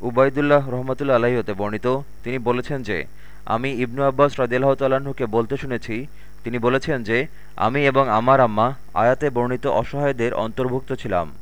উবায়দুল্লাহ রহমতুল্লা আলাহী হতে বর্ণিত। তিনি বলেছেন যে, আমি ইবনু আব্বাস রদিল্লাহ তাল্লাহ্নকে বলতে শুনেছি, তিনি বলেছেন যে, আমি এবং আমার আম্মা আয়াতে বর্ণিত অসহায়দের অন্তর্ভুক্ত ছিলাম।